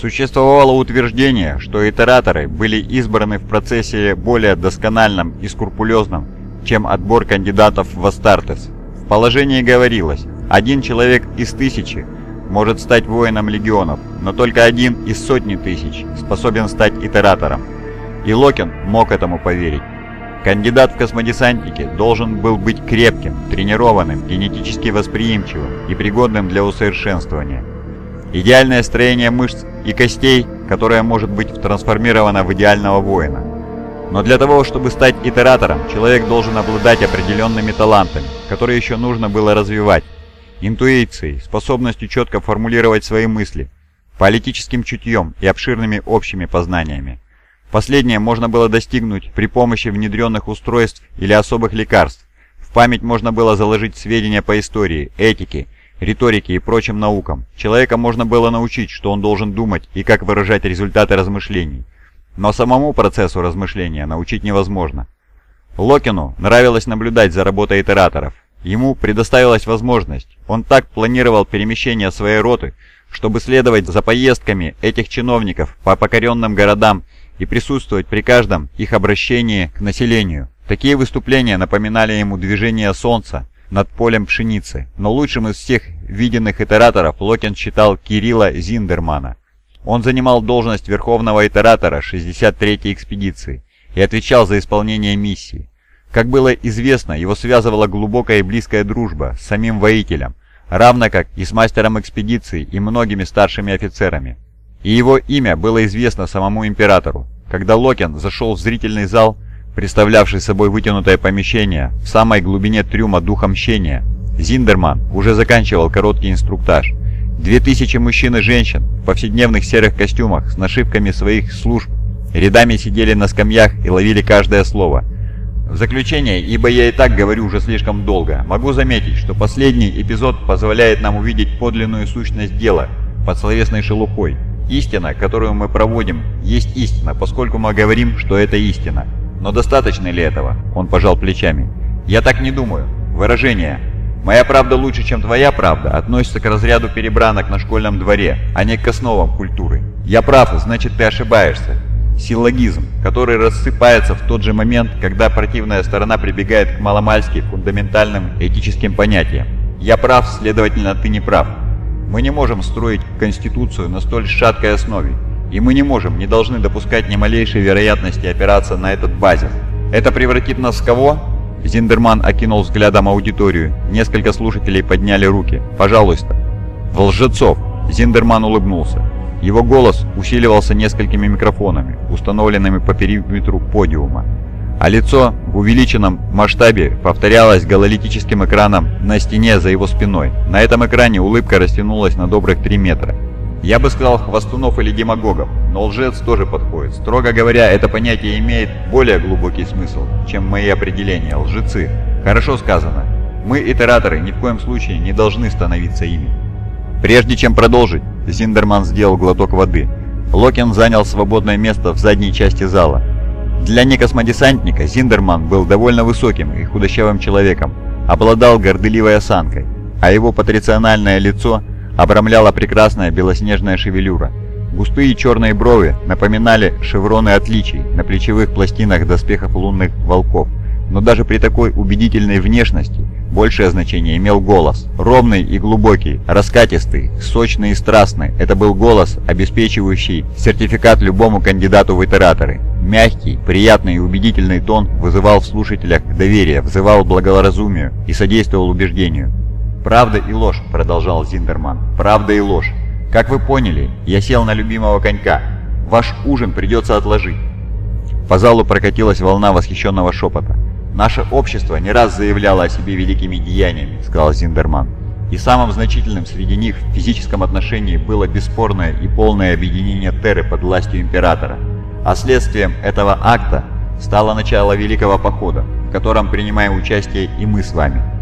Существовало утверждение, что итераторы были избраны в процессе более доскональном и скрупулезном, чем отбор кандидатов в Астартес. В положении говорилось, один человек из тысячи может стать воином легионов, но только один из сотни тысяч способен стать итератором. И Локин мог этому поверить. Кандидат в космодесантники должен был быть крепким, тренированным, генетически восприимчивым и пригодным для усовершенствования. Идеальное строение мышц и костей, которое может быть трансформировано в идеального воина. Но для того, чтобы стать итератором, человек должен обладать определенными талантами, которые еще нужно было развивать. Интуицией, способностью четко формулировать свои мысли, политическим чутьем и обширными общими познаниями. Последнее можно было достигнуть при помощи внедренных устройств или особых лекарств. В память можно было заложить сведения по истории, этике, риторике и прочим наукам. Человека можно было научить, что он должен думать и как выражать результаты размышлений. Но самому процессу размышления научить невозможно. Локину нравилось наблюдать за работой итераторов. Ему предоставилась возможность. Он так планировал перемещение своей роты, чтобы следовать за поездками этих чиновников по покоренным городам и присутствовать при каждом их обращении к населению. Такие выступления напоминали ему движение солнца над полем пшеницы, но лучшим из всех виденных итераторов Локин считал Кирилла Зиндермана. Он занимал должность верховного итератора 63-й экспедиции и отвечал за исполнение миссии. Как было известно, его связывала глубокая и близкая дружба с самим воителем, равно как и с мастером экспедиции и многими старшими офицерами и его имя было известно самому императору. Когда Локин зашел в зрительный зал, представлявший собой вытянутое помещение в самой глубине трюма духа мщения, Зиндерман уже заканчивал короткий инструктаж. Две тысячи мужчин и женщин в повседневных серых костюмах с нашивками своих служб рядами сидели на скамьях и ловили каждое слово. В заключение, ибо я и так говорю уже слишком долго, могу заметить, что последний эпизод позволяет нам увидеть подлинную сущность дела под словесной шелухой, Истина, которую мы проводим, есть истина, поскольку мы говорим, что это истина. Но достаточно ли этого? Он пожал плечами. Я так не думаю. Выражение «Моя правда лучше, чем твоя правда» относится к разряду перебранок на школьном дворе, а не к основам культуры. Я прав, значит ты ошибаешься. Силлогизм, который рассыпается в тот же момент, когда противная сторона прибегает к маломальски фундаментальным этическим понятиям. Я прав, следовательно, ты не прав. Мы не можем строить Конституцию на столь шаткой основе, и мы не можем, не должны допускать ни малейшей вероятности опираться на этот базис. Это превратит нас в кого? Зиндерман окинул взглядом аудиторию. Несколько слушателей подняли руки. «Пожалуйста». «В лжецов!» Зиндерман улыбнулся. Его голос усиливался несколькими микрофонами, установленными по периметру подиума а лицо в увеличенном масштабе повторялось гололитическим экраном на стене за его спиной. На этом экране улыбка растянулась на добрых 3 метра. Я бы сказал хвостунов или демагогов, но лжец тоже подходит. Строго говоря, это понятие имеет более глубокий смысл, чем мои определения. Лжецы. Хорошо сказано. Мы, итераторы, ни в коем случае не должны становиться ими. Прежде чем продолжить, Зиндерман сделал глоток воды. Локин занял свободное место в задней части зала. Для некосмодесантника Зиндерман был довольно высоким и худощавым человеком, обладал горделивой осанкой, а его патрициональное лицо обрамляла прекрасная белоснежная шевелюра. Густые черные брови напоминали шевроны отличий на плечевых пластинах доспехов лунных волков. Но даже при такой убедительной внешности большее значение имел голос. Ровный и глубокий, раскатистый, сочный и страстный. Это был голос, обеспечивающий сертификат любому кандидату в итераторы. Мягкий, приятный и убедительный тон вызывал в слушателях доверие, вызывал благоразумию и содействовал убеждению. «Правда и ложь», — продолжал Зиндерман. «Правда и ложь. Как вы поняли, я сел на любимого конька. Ваш ужин придется отложить». По залу прокатилась волна восхищенного шепота. «Наше общество не раз заявляло о себе великими деяниями», — сказал Зиндерман. «И самым значительным среди них в физическом отношении было бесспорное и полное объединение Терры под властью Императора. А следствием этого акта стало начало Великого Похода, в котором принимаем участие и мы с вами.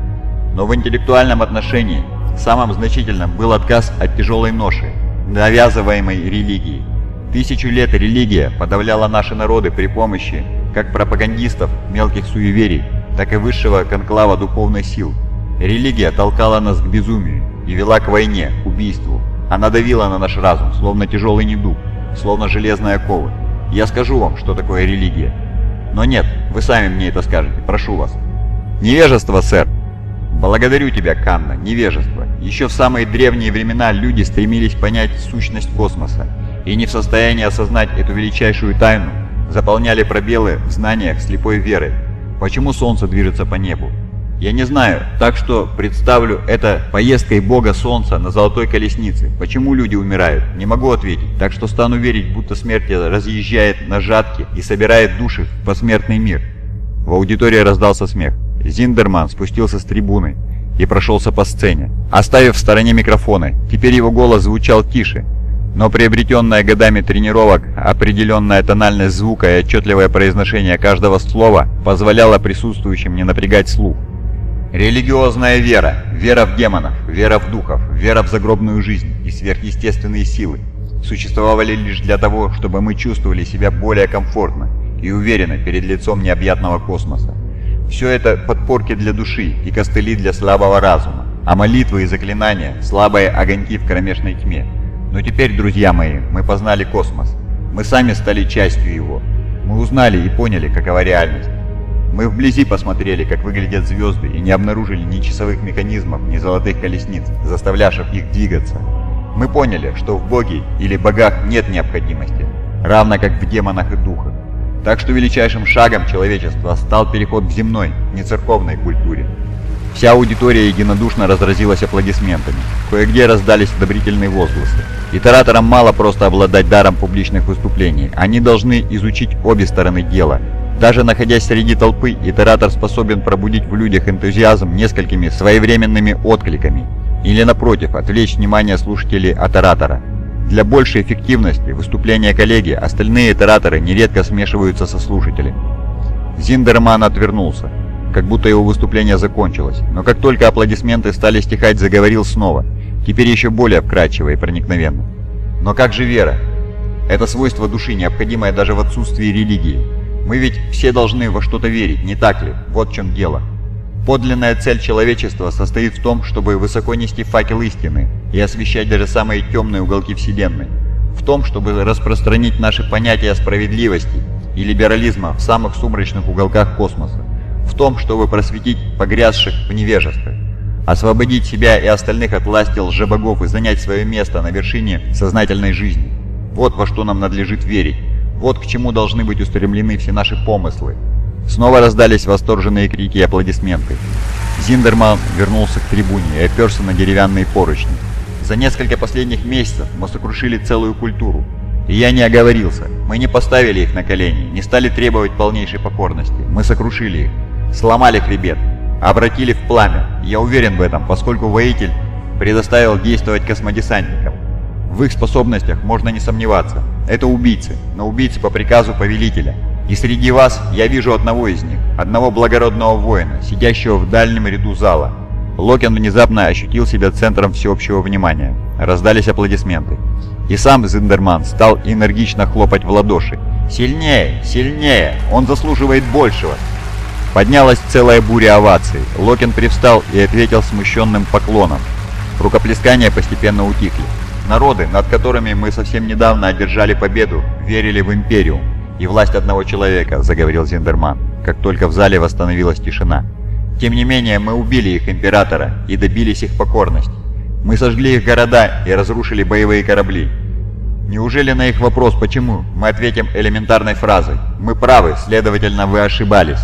Но в интеллектуальном отношении самым значительным был отказ от тяжелой ноши, навязываемой религией. Тысячу лет религия подавляла наши народы при помощи как пропагандистов мелких суеверий, так и высшего конклава духовных сил. Религия толкала нас к безумию и вела к войне, убийству. Она давила на наш разум, словно тяжелый недуг, словно железная кова. Я скажу вам, что такое религия. Но нет, вы сами мне это скажете, прошу вас. Невежество, сэр. Благодарю тебя, Канна, невежество. Еще в самые древние времена люди стремились понять сущность космоса, и не в состоянии осознать эту величайшую тайну, заполняли пробелы в знаниях слепой верой. Почему Солнце движется по небу? Я не знаю, так что представлю это поездкой бога Солнца на золотой колеснице. Почему люди умирают? Не могу ответить, так что стану верить, будто смерть разъезжает на жатки и собирает души в посмертный мир. В аудитории раздался смех. Зиндерман спустился с трибуны и прошелся по сцене, оставив в стороне микрофоны. Теперь его голос звучал тише, но приобретенная годами тренировок, определенная тональность звука и отчетливое произношение каждого слова позволяло присутствующим не напрягать слух. Религиозная вера, вера в демонов, вера в духов, вера в загробную жизнь и сверхъестественные силы существовали лишь для того, чтобы мы чувствовали себя более комфортно и уверенно перед лицом необъятного космоса. Все это подпорки для души и костыли для слабого разума, а молитвы и заклинания – слабые огоньки в кромешной тьме – но теперь, друзья мои, мы познали космос. Мы сами стали частью его. Мы узнали и поняли, какова реальность. Мы вблизи посмотрели, как выглядят звезды, и не обнаружили ни часовых механизмов, ни золотых колесниц, заставлявших их двигаться. Мы поняли, что в боге или богах нет необходимости, равно как в демонах и духах. Так что величайшим шагом человечества стал переход к земной, не церковной культуре. Вся аудитория единодушно разразилась аплодисментами. Кое-где раздались одобрительные возгласы. Итераторам мало просто обладать даром публичных выступлений. Они должны изучить обе стороны дела. Даже находясь среди толпы, итератор способен пробудить в людях энтузиазм несколькими своевременными откликами. Или напротив, отвлечь внимание слушателей от оратора. Для большей эффективности выступления коллеги остальные итераторы нередко смешиваются со слушателями. Зиндерман отвернулся как будто его выступление закончилось, но как только аплодисменты стали стихать, заговорил снова, теперь еще более вкрадчиво и проникновенно. Но как же вера? Это свойство души, необходимое даже в отсутствии религии. Мы ведь все должны во что-то верить, не так ли? Вот в чем дело. Подлинная цель человечества состоит в том, чтобы высоко нести факел истины и освещать даже самые темные уголки Вселенной. В том, чтобы распространить наши понятия о справедливости и либерализма в самых сумрачных уголках космоса в том, чтобы просветить погрязших в невежестве, освободить себя и остальных от власти лжебогов и занять свое место на вершине сознательной жизни. Вот во что нам надлежит верить, вот к чему должны быть устремлены все наши помыслы. Снова раздались восторженные крики и аплодисменты. Зиндерман вернулся к трибуне и оперся на деревянные поручни. За несколько последних месяцев мы сокрушили целую культуру. И я не оговорился. Мы не поставили их на колени, не стали требовать полнейшей покорности. Мы сокрушили их сломали хребет, обратили в пламя. Я уверен в этом, поскольку воитель предоставил действовать космодесантникам. В их способностях можно не сомневаться. Это убийцы, но убийцы по приказу повелителя. И среди вас я вижу одного из них, одного благородного воина, сидящего в дальнем ряду зала. Локен внезапно ощутил себя центром всеобщего внимания. Раздались аплодисменты. И сам Зиндерман стал энергично хлопать в ладоши. «Сильнее! Сильнее! Он заслуживает большего!» Поднялась целая буря оваций. Локин привстал и ответил смущенным поклоном. Рукоплескания постепенно утихли. Народы, над которыми мы совсем недавно одержали победу, верили в Империум и власть одного человека, заговорил Зиндерман, как только в зале восстановилась тишина. Тем не менее, мы убили их императора и добились их покорности. Мы сожгли их города и разрушили боевые корабли. Неужели на их вопрос «почему?» мы ответим элементарной фразой «Мы правы, следовательно, вы ошибались».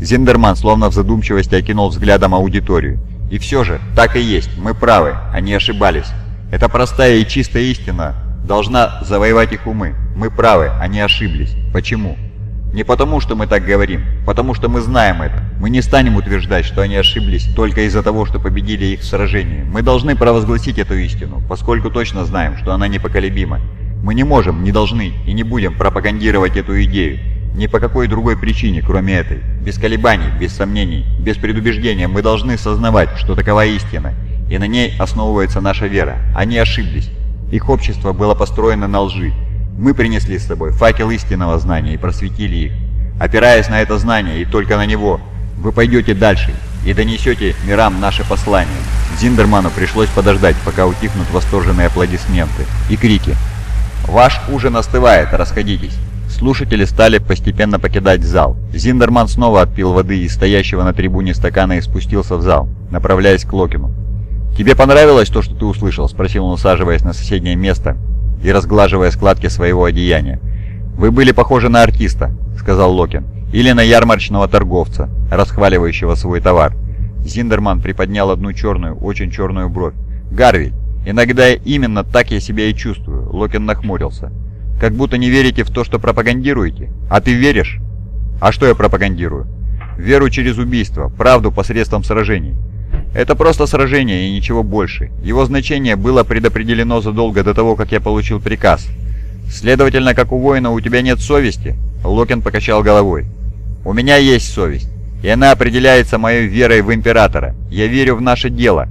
Зиндерман словно в задумчивости окинул взглядом аудиторию. И все же, так и есть, мы правы, они ошибались. Эта простая и чистая истина должна завоевать их умы. Мы правы, они ошиблись. Почему? Не потому, что мы так говорим, потому что мы знаем это. Мы не станем утверждать, что они ошиблись только из-за того, что победили их в сражении. Мы должны провозгласить эту истину, поскольку точно знаем, что она непоколебима. Мы не можем, не должны и не будем пропагандировать эту идею. Ни по какой другой причине, кроме этой. Без колебаний, без сомнений, без предубеждения мы должны сознавать, что такова истина, и на ней основывается наша вера. Они ошиблись. Их общество было построено на лжи. Мы принесли с собой факел истинного знания и просветили их. Опираясь на это знание и только на него, вы пойдете дальше и донесете мирам наше послание. Зиндерману пришлось подождать, пока утихнут восторженные аплодисменты и крики. «Ваш ужин остывает, расходитесь!» Слушатели стали постепенно покидать зал. Зиндерман снова отпил воды из стоящего на трибуне стакана и спустился в зал, направляясь к Локину. «Тебе понравилось то, что ты услышал?» – спросил он, усаживаясь на соседнее место и разглаживая складки своего одеяния. «Вы были похожи на артиста», — сказал Локин, — «или на ярмарочного торговца, расхваливающего свой товар». Зиндерман приподнял одну черную, очень черную бровь. «Гарвиль, иногда именно так я себя и чувствую», — Локин нахмурился. «Как будто не верите в то, что пропагандируете. А ты веришь?» «А что я пропагандирую?» «Веру через убийство, правду посредством сражений». Это просто сражение и ничего больше. Его значение было предопределено задолго до того, как я получил приказ. Следовательно, как у воина у тебя нет совести? Локин покачал головой. У меня есть совесть, и она определяется моей верой в Императора. Я верю в наше дело,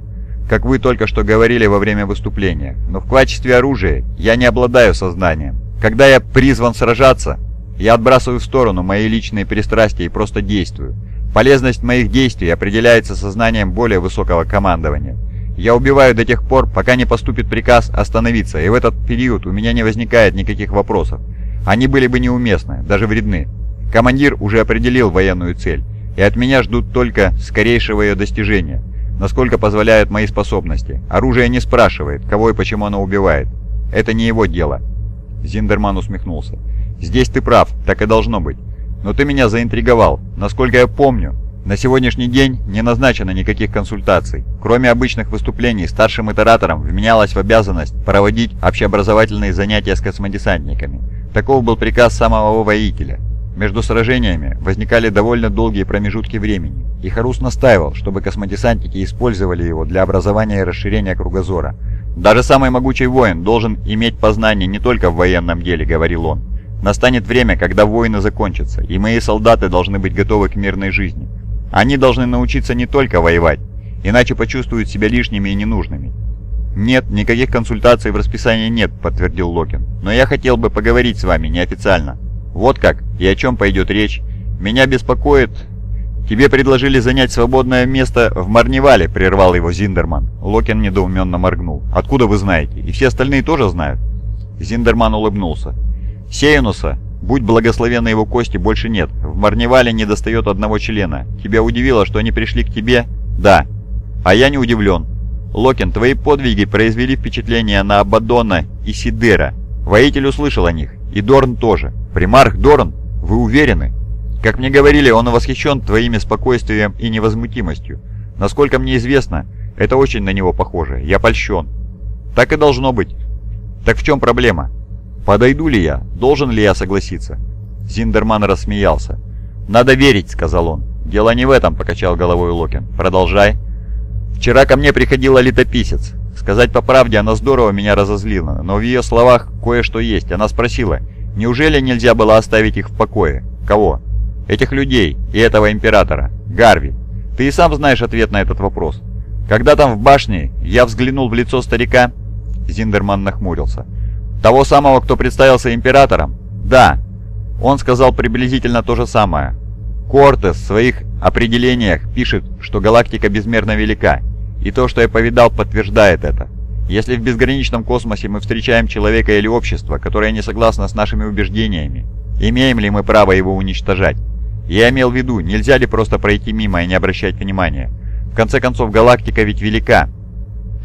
как вы только что говорили во время выступления. Но в качестве оружия я не обладаю сознанием. Когда я призван сражаться, я отбрасываю в сторону мои личные пристрастия и просто действую. Полезность моих действий определяется сознанием более высокого командования. Я убиваю до тех пор, пока не поступит приказ остановиться, и в этот период у меня не возникает никаких вопросов. Они были бы неуместны, даже вредны. Командир уже определил военную цель, и от меня ждут только скорейшего ее достижения, насколько позволяют мои способности. Оружие не спрашивает, кого и почему оно убивает. Это не его дело. Зиндерман усмехнулся. «Здесь ты прав, так и должно быть. Но ты меня заинтриговал. Насколько я помню, на сегодняшний день не назначено никаких консультаций. Кроме обычных выступлений, старшим итераторам вменялось в обязанность проводить общеобразовательные занятия с космодесантниками. Таков был приказ самого воителя. Между сражениями возникали довольно долгие промежутки времени, и Харус настаивал, чтобы космодесантники использовали его для образования и расширения кругозора. «Даже самый могучий воин должен иметь познание не только в военном деле», — говорил он, Настанет время, когда войны закончатся, и мои солдаты должны быть готовы к мирной жизни. Они должны научиться не только воевать, иначе почувствуют себя лишними и ненужными. «Нет, никаких консультаций в расписании нет», — подтвердил Локин. «Но я хотел бы поговорить с вами неофициально». «Вот как? И о чем пойдет речь? Меня беспокоит...» «Тебе предложили занять свободное место в Марневале», — прервал его Зиндерман. Локин недоуменно моргнул. «Откуда вы знаете? И все остальные тоже знают?» Зиндерман улыбнулся. Сеянуса, будь благословенны его кости, больше нет. В Марневале не достает одного члена. Тебя удивило, что они пришли к тебе? Да. А я не удивлен. Локин, твои подвиги произвели впечатление на Абадона и Сидера. Воитель услышал о них. И Дорн тоже. Примарх Дорн? Вы уверены? Как мне говорили, он восхищен твоими спокойствием и невозмутимостью. Насколько мне известно, это очень на него похоже. Я польщен. Так и должно быть. Так в чем проблема? «Подойду ли я? Должен ли я согласиться?» Зиндерман рассмеялся. «Надо верить», — сказал он. «Дело не в этом», — покачал головой Локин. «Продолжай». «Вчера ко мне приходила летописец. Сказать по правде, она здорово меня разозлила, но в ее словах кое-что есть. Она спросила, неужели нельзя было оставить их в покое? Кого? Этих людей и этого императора. Гарви. Ты и сам знаешь ответ на этот вопрос. Когда там в башне я взглянул в лицо старика...» Зиндерман нахмурился. Того самого, кто представился императором? Да. Он сказал приблизительно то же самое. Кортес в своих определениях пишет, что галактика безмерно велика, и то, что я повидал, подтверждает это. Если в безграничном космосе мы встречаем человека или общество, которое не согласно с нашими убеждениями, имеем ли мы право его уничтожать? Я имел в виду, нельзя ли просто пройти мимо и не обращать внимания? В конце концов, галактика ведь велика.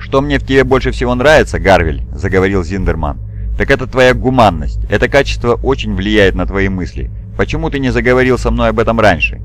«Что мне в тебе больше всего нравится, Гарвель?» – заговорил Зиндерман – так это твоя гуманность. Это качество очень влияет на твои мысли. Почему ты не заговорил со мной об этом раньше?»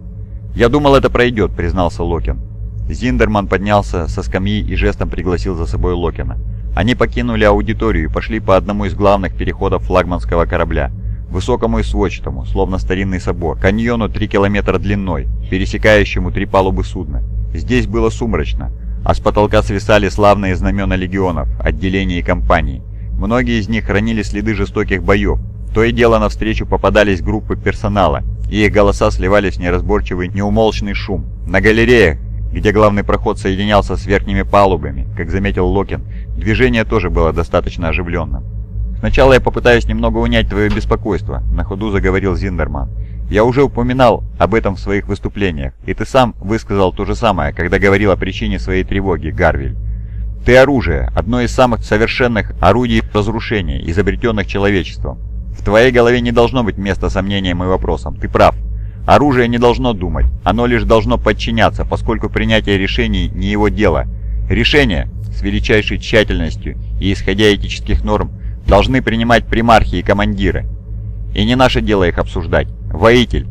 «Я думал, это пройдет», — признался Локин. Зиндерман поднялся со скамьи и жестом пригласил за собой Локина. Они покинули аудиторию и пошли по одному из главных переходов флагманского корабля, высокому и сводчатому, словно старинный собор, каньону 3 километра длиной, пересекающему три палубы судна. Здесь было сумрачно, а с потолка свисали славные знамена легионов, отделений и компаний. Многие из них хранили следы жестоких боев. То и дело навстречу попадались группы персонала, и их голоса сливались в неразборчивый неумолчный шум. На галереях, где главный проход соединялся с верхними палубами, как заметил Локин, движение тоже было достаточно оживленным. «Сначала я попытаюсь немного унять твое беспокойство», — на ходу заговорил Зиндерман. Я уже упоминал об этом в своих выступлениях, и ты сам высказал то же самое, когда говорил о причине своей тревоги, Гарвиль. Ты оружие, одно из самых совершенных орудий разрушения, изобретенных человечеством. В твоей голове не должно быть места сомнениям и вопросам, ты прав. Оружие не должно думать, оно лишь должно подчиняться, поскольку принятие решений не его дело. Решения, с величайшей тщательностью и исходя из этических норм, должны принимать примархи и командиры. И не наше дело их обсуждать. Воитель,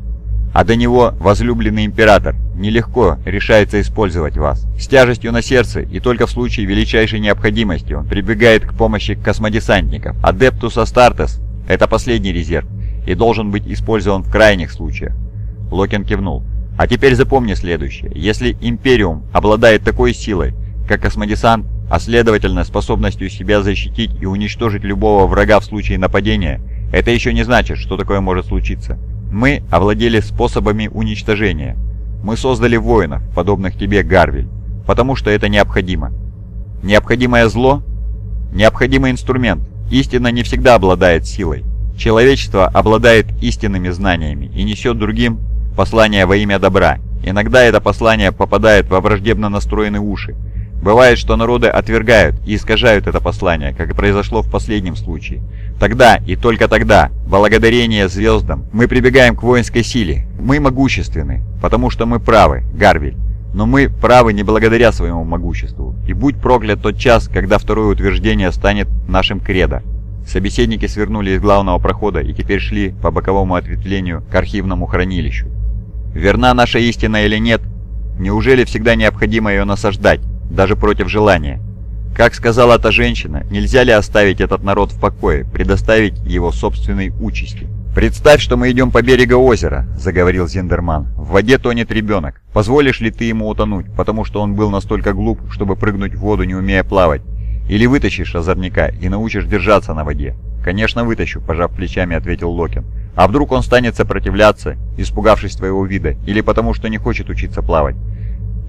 а до него возлюбленный император, нелегко решается использовать вас. С тяжестью на сердце и только в случае величайшей необходимости он прибегает к помощи космодесантников. Адептус Астартес – это последний резерв и должен быть использован в крайних случаях. Локин кивнул. А теперь запомни следующее. Если Империум обладает такой силой, как космодесант, а следовательно способностью себя защитить и уничтожить любого врага в случае нападения, это еще не значит, что такое может случиться. Мы овладели способами уничтожения. Мы создали воинов, подобных тебе, Гарвиль, потому что это необходимо. Необходимое зло? Необходимый инструмент. Истина не всегда обладает силой. Человечество обладает истинными знаниями и несет другим послание во имя добра. Иногда это послание попадает во враждебно настроенные уши, Бывает, что народы отвергают и искажают это послание, как и произошло в последнем случае. Тогда и только тогда, благодарение звездам, мы прибегаем к воинской силе. Мы могущественны, потому что мы правы, Гарвиль. Но мы правы не благодаря своему могуществу. И будь проклят тот час, когда второе утверждение станет нашим кредо. Собеседники свернули из главного прохода и теперь шли по боковому ответвлению к архивному хранилищу. Верна наша истина или нет? Неужели всегда необходимо ее насаждать? Даже против желания. Как сказала та женщина, нельзя ли оставить этот народ в покое, предоставить его собственной участи? «Представь, что мы идем по берегу озера», — заговорил Зиндерман. «В воде тонет ребенок. Позволишь ли ты ему утонуть, потому что он был настолько глуп, чтобы прыгнуть в воду, не умея плавать? Или вытащишь озорника и научишь держаться на воде?» «Конечно, вытащу», — пожав плечами, ответил Локин. «А вдруг он станет сопротивляться, испугавшись твоего вида, или потому что не хочет учиться плавать?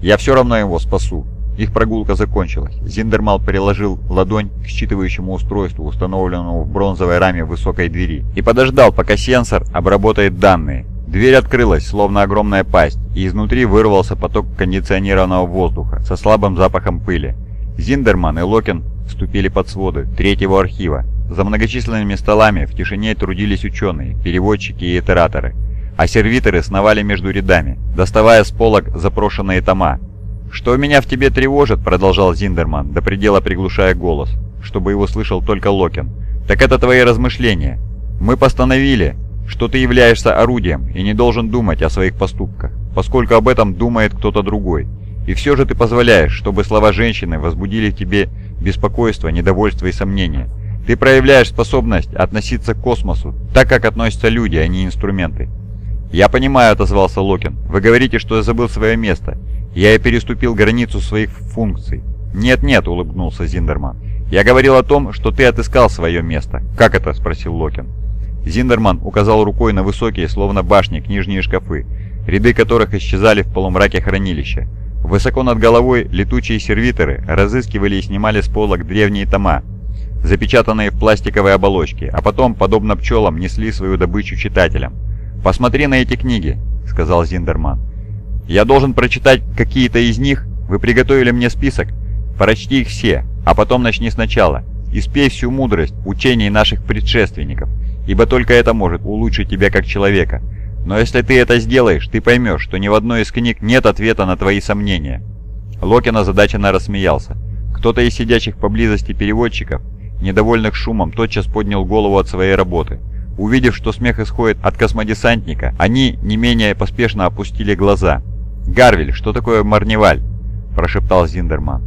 Я все равно его спасу. Их прогулка закончилась. Зиндермал приложил ладонь к считывающему устройству, установленному в бронзовой раме высокой двери, и подождал, пока сенсор обработает данные. Дверь открылась, словно огромная пасть, и изнутри вырвался поток кондиционированного воздуха со слабым запахом пыли. Зиндерман и Локин вступили под своды третьего архива. За многочисленными столами в тишине трудились ученые, переводчики и итераторы, а сервиторы сновали между рядами, доставая с полок запрошенные тома, «Что меня в тебе тревожит?» — продолжал Зиндерман, до предела приглушая голос, чтобы его слышал только Локин. «Так это твои размышления. Мы постановили, что ты являешься орудием и не должен думать о своих поступках, поскольку об этом думает кто-то другой. И все же ты позволяешь, чтобы слова женщины возбудили в тебе беспокойство, недовольство и сомнения. Ты проявляешь способность относиться к космосу так, как относятся люди, а не инструменты. «Я понимаю», — отозвался Локин. «Вы говорите, что я забыл свое место. Я и переступил границу своих функций». «Нет-нет», — улыбнулся Зиндерман. «Я говорил о том, что ты отыскал свое место». «Как это?» — спросил Локин. Зиндерман указал рукой на высокие, словно башни, книжные шкафы, ряды которых исчезали в полумраке хранилища. Высоко над головой летучие сервиторы разыскивали и снимали с полок древние тома, запечатанные в пластиковой оболочке, а потом, подобно пчелам, несли свою добычу читателям. «Посмотри на эти книги», — сказал Зиндерман. «Я должен прочитать какие-то из них? Вы приготовили мне список? Прочти их все, а потом начни сначала. Испей всю мудрость учений наших предшественников, ибо только это может улучшить тебя как человека. Но если ты это сделаешь, ты поймешь, что ни в одной из книг нет ответа на твои сомнения». Локин озадаченно рассмеялся. Кто-то из сидящих поблизости переводчиков, недовольных шумом, тотчас поднял голову от своей работы. Увидев, что смех исходит от космодесантника, они не менее поспешно опустили глаза. «Гарвель, что такое Марневаль?» – прошептал Зиндерман.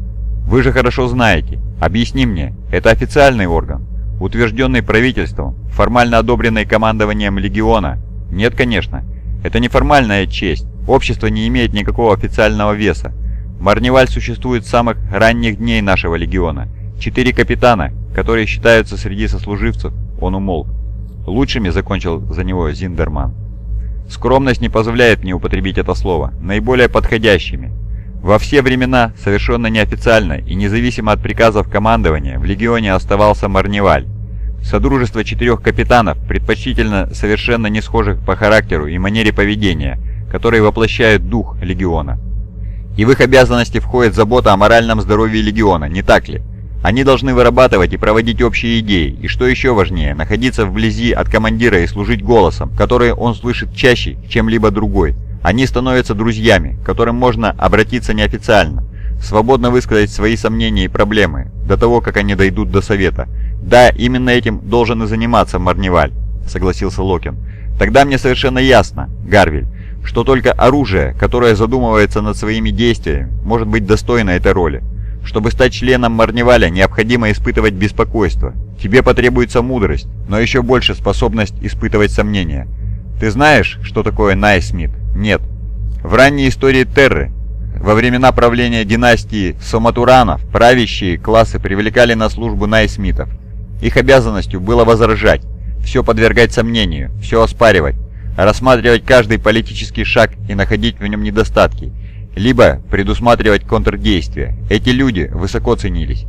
«Вы же хорошо знаете. Объясни мне, это официальный орган, утвержденный правительством, формально одобренный командованием Легиона? Нет, конечно. Это неформальная честь. Общество не имеет никакого официального веса. Марневаль существует с самых ранних дней нашего Легиона. Четыре капитана, которые считаются среди сослуживцев, он умолк. Лучшими закончил за него Зиндерман. Скромность не позволяет мне употребить это слово. Наиболее подходящими. Во все времена, совершенно неофициально и независимо от приказов командования, в Легионе оставался Марневаль. Содружество четырех капитанов, предпочтительно совершенно не схожих по характеру и манере поведения, которые воплощают дух Легиона. И в их обязанности входит забота о моральном здоровье Легиона, не так ли? Они должны вырабатывать и проводить общие идеи, и что еще важнее, находиться вблизи от командира и служить голосом, который он слышит чаще, чем либо другой. Они становятся друзьями, к которым можно обратиться неофициально, свободно высказать свои сомнения и проблемы, до того, как они дойдут до совета. «Да, именно этим должен и заниматься Морниваль», — согласился Локен. «Тогда мне совершенно ясно, Гарвель, что только оружие, которое задумывается над своими действиями, может быть достойно этой роли. Чтобы стать членом Морниваля, необходимо испытывать беспокойство. Тебе потребуется мудрость, но еще больше способность испытывать сомнения. Ты знаешь, что такое Найсмит? Нет. В ранней истории Терры, во времена правления династии Суматуранов, правящие классы привлекали на службу Найсмитов. Их обязанностью было возражать, все подвергать сомнению, все оспаривать, рассматривать каждый политический шаг и находить в нем недостатки, либо предусматривать контрдействия. Эти люди высоко ценились.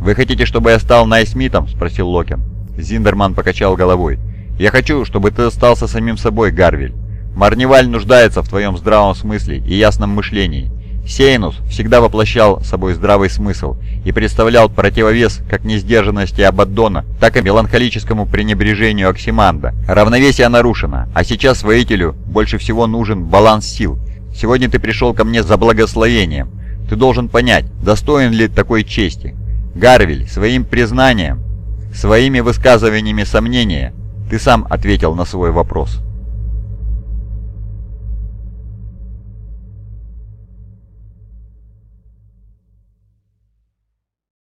«Вы хотите, чтобы я стал Найсмитом?» – спросил Локин. Зиндерман покачал головой. «Я хочу, чтобы ты остался самим собой, Гарвиль. Марневаль нуждается в твоем здравом смысле и ясном мышлении. Сейнус всегда воплощал собой здравый смысл и представлял противовес как несдержанности Абаддона, так и меланхолическому пренебрежению Оксиманда. Равновесие нарушено, а сейчас воителю больше всего нужен баланс сил. Сегодня ты пришел ко мне за благословением. Ты должен понять, достоин ли такой чести. Гарвиль, своим признанием, своими высказываниями сомнения, ты сам ответил на свой вопрос.